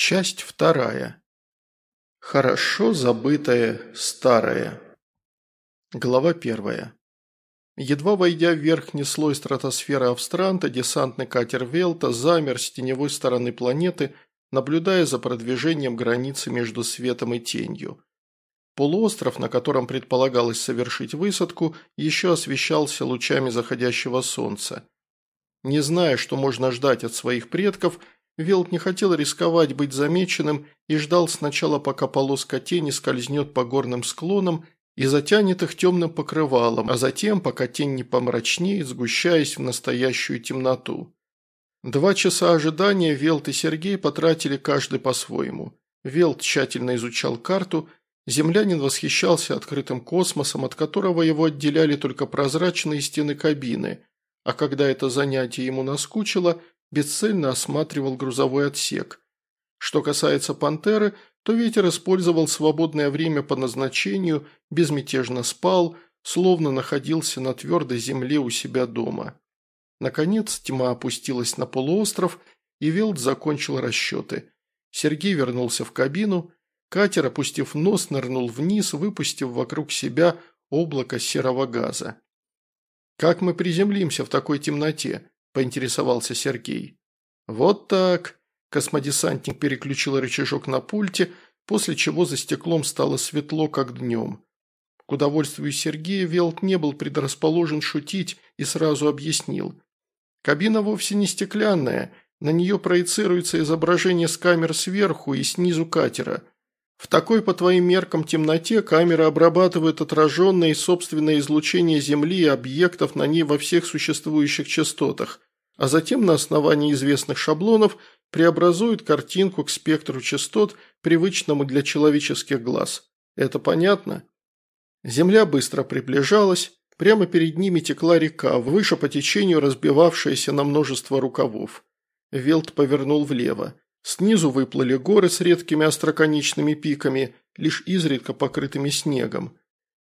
Часть вторая. Хорошо забытое старое. Глава первая. Едва войдя в верхний слой стратосферы Австранта, десантный катер Велта замер с теневой стороны планеты, наблюдая за продвижением границы между светом и тенью. Полуостров, на котором предполагалось совершить высадку, еще освещался лучами заходящего солнца. Не зная, что можно ждать от своих предков – Велт не хотел рисковать быть замеченным и ждал сначала, пока полоска тени скользнет по горным склонам и затянет их темным покрывалом, а затем, пока тень не помрачнеет, сгущаясь в настоящую темноту. Два часа ожидания Велт и Сергей потратили каждый по-своему. Велт тщательно изучал карту, землянин восхищался открытым космосом, от которого его отделяли только прозрачные стены кабины, а когда это занятие ему наскучило – бесцельно осматривал грузовой отсек. Что касается «Пантеры», то ветер использовал свободное время по назначению, безмятежно спал, словно находился на твердой земле у себя дома. Наконец тьма опустилась на полуостров, и Велд закончил расчеты. Сергей вернулся в кабину, катер, опустив нос, нырнул вниз, выпустив вокруг себя облако серого газа. «Как мы приземлимся в такой темноте?» – поинтересовался Сергей. «Вот так». Космодесантник переключил рычажок на пульте, после чего за стеклом стало светло, как днем. К удовольствию Сергея Велт не был предрасположен шутить и сразу объяснил. «Кабина вовсе не стеклянная, на нее проецируется изображение с камер сверху и снизу катера. В такой, по твоим меркам, темноте камера обрабатывает отраженное и собственное излучение Земли и объектов на ней во всех существующих частотах, а затем на основании известных шаблонов преобразует картинку к спектру частот, привычному для человеческих глаз. Это понятно? Земля быстро приближалась, прямо перед ними текла река, выше по течению разбивавшаяся на множество рукавов. Велт повернул влево. Снизу выплыли горы с редкими остроконечными пиками, лишь изредка покрытыми снегом.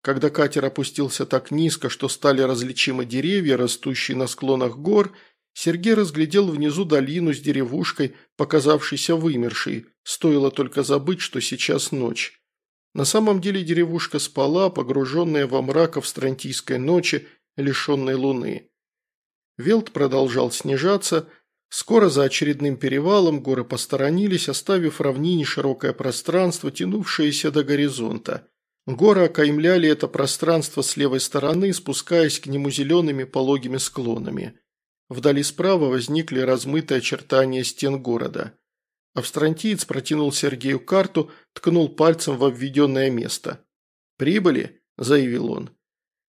Когда катер опустился так низко, что стали различимы деревья, растущие на склонах гор, Сергей разглядел внизу долину с деревушкой, показавшейся вымершей, стоило только забыть, что сейчас ночь. На самом деле деревушка спала, погруженная во мрак австрантийской ночи, лишенной луны. Велт продолжал снижаться – Скоро за очередным перевалом горы посторонились, оставив равнине широкое пространство, тянувшееся до горизонта. Горы окаймляли это пространство с левой стороны, спускаясь к нему зелеными пологими склонами. Вдали справа возникли размытые очертания стен города. Австрантиец протянул Сергею карту, ткнул пальцем в обведенное место. «Прибыли?» – заявил он.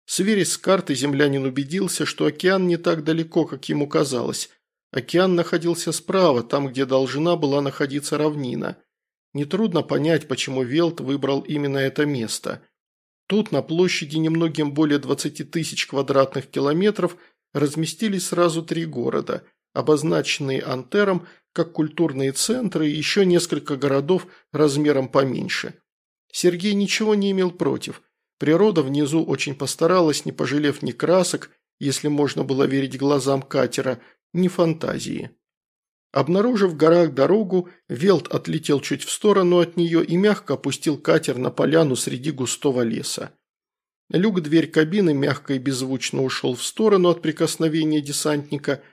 Сверясь с картой, землянин убедился, что океан не так далеко, как ему казалось – Океан находился справа, там, где должна была находиться равнина. Нетрудно понять, почему Велт выбрал именно это место. Тут, на площади немногим более 20 тысяч квадратных километров, разместились сразу три города, обозначенные Антером как культурные центры и еще несколько городов размером поменьше. Сергей ничего не имел против. Природа внизу очень постаралась, не пожалев ни красок, если можно было верить глазам катера, ни фантазии. Обнаружив в горах дорогу, Велт отлетел чуть в сторону от нее и мягко опустил катер на поляну среди густого леса. Люк-дверь кабины мягко и беззвучно ушел в сторону от прикосновения десантника.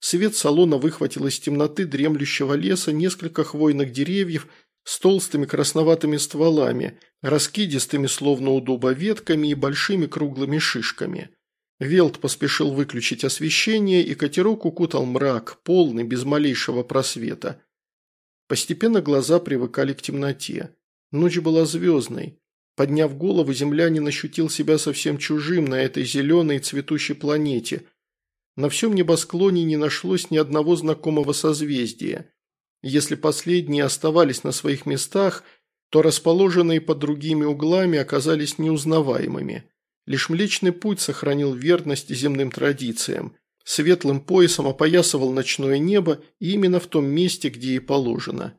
Свет салона выхватил из темноты дремлющего леса несколько хвойных деревьев с толстыми красноватыми стволами, раскидистыми словно у дуба ветками и большими круглыми шишками. Велт поспешил выключить освещение, и катерок укутал мрак, полный, без малейшего просвета. Постепенно глаза привыкали к темноте. Ночь была звездной. Подняв голову, землянин ощутил себя совсем чужим на этой зеленой цветущей планете. На всем небосклоне не нашлось ни одного знакомого созвездия. Если последние оставались на своих местах, то расположенные под другими углами оказались неузнаваемыми. Лишь Млечный Путь сохранил верность земным традициям. Светлым поясом опоясывал ночное небо именно в том месте, где и положено.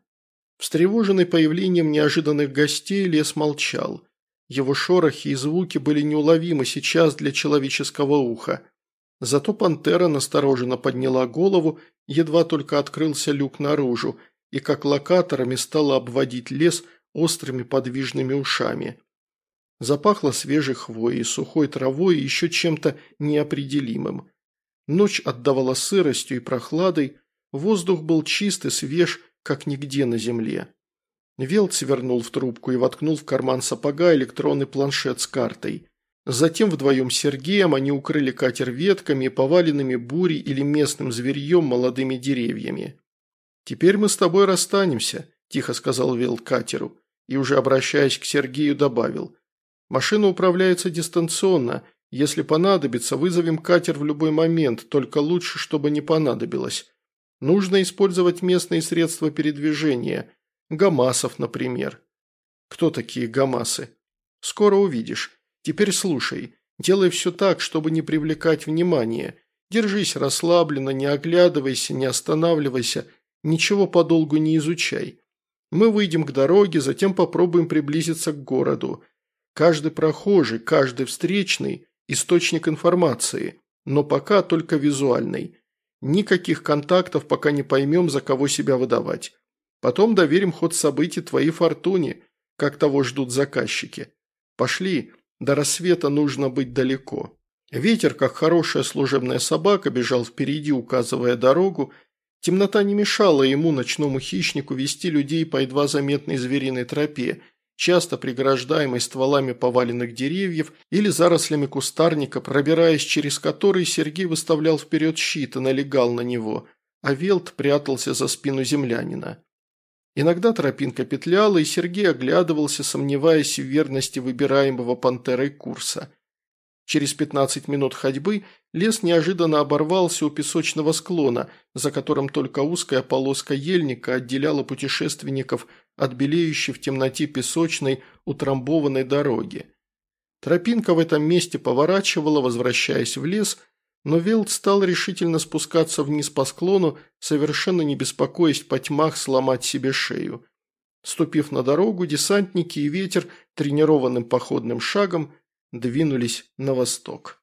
Встревоженный появлением неожиданных гостей лес молчал. Его шорохи и звуки были неуловимы сейчас для человеческого уха. Зато пантера настороженно подняла голову, едва только открылся люк наружу, и как локаторами стала обводить лес острыми подвижными ушами. Запахло свежей хвоей, сухой травой и еще чем-то неопределимым. Ночь отдавала сыростью и прохладой, воздух был чист и свеж, как нигде на земле. Велт свернул в трубку и воткнул в карман сапога электронный планшет с картой. Затем вдвоем с Сергеем они укрыли катер ветками, поваленными бурей или местным зверьем молодыми деревьями. «Теперь мы с тобой расстанемся», – тихо сказал Велт катеру, и уже обращаясь к Сергею добавил. «Машина управляется дистанционно. Если понадобится, вызовем катер в любой момент, только лучше, чтобы не понадобилось. Нужно использовать местные средства передвижения. Гамасов, например». «Кто такие гамасы?» «Скоро увидишь. Теперь слушай. Делай все так, чтобы не привлекать внимание. Держись расслабленно, не оглядывайся, не останавливайся, ничего подолгу не изучай. Мы выйдем к дороге, затем попробуем приблизиться к городу. Каждый прохожий, каждый встречный – источник информации, но пока только визуальный. Никаких контактов, пока не поймем, за кого себя выдавать. Потом доверим ход событий твоей фортуне, как того ждут заказчики. Пошли, до рассвета нужно быть далеко. Ветер, как хорошая служебная собака, бежал впереди, указывая дорогу. Темнота не мешала ему, ночному хищнику, вести людей по едва заметной звериной тропе, часто преграждаемой стволами поваленных деревьев или зарослями кустарника, пробираясь через который Сергей выставлял вперед щит и налегал на него, а Велт прятался за спину землянина. Иногда тропинка петляла, и Сергей оглядывался, сомневаясь в верности выбираемого пантерой курса. Через 15 минут ходьбы лес неожиданно оборвался у песочного склона, за которым только узкая полоска ельника отделяла путешественников от белеющей в темноте песочной утрамбованной дороги. Тропинка в этом месте поворачивала, возвращаясь в лес – но Велд стал решительно спускаться вниз по склону, совершенно не беспокоясь по тьмах сломать себе шею. Ступив на дорогу, десантники и ветер тренированным походным шагом двинулись на восток.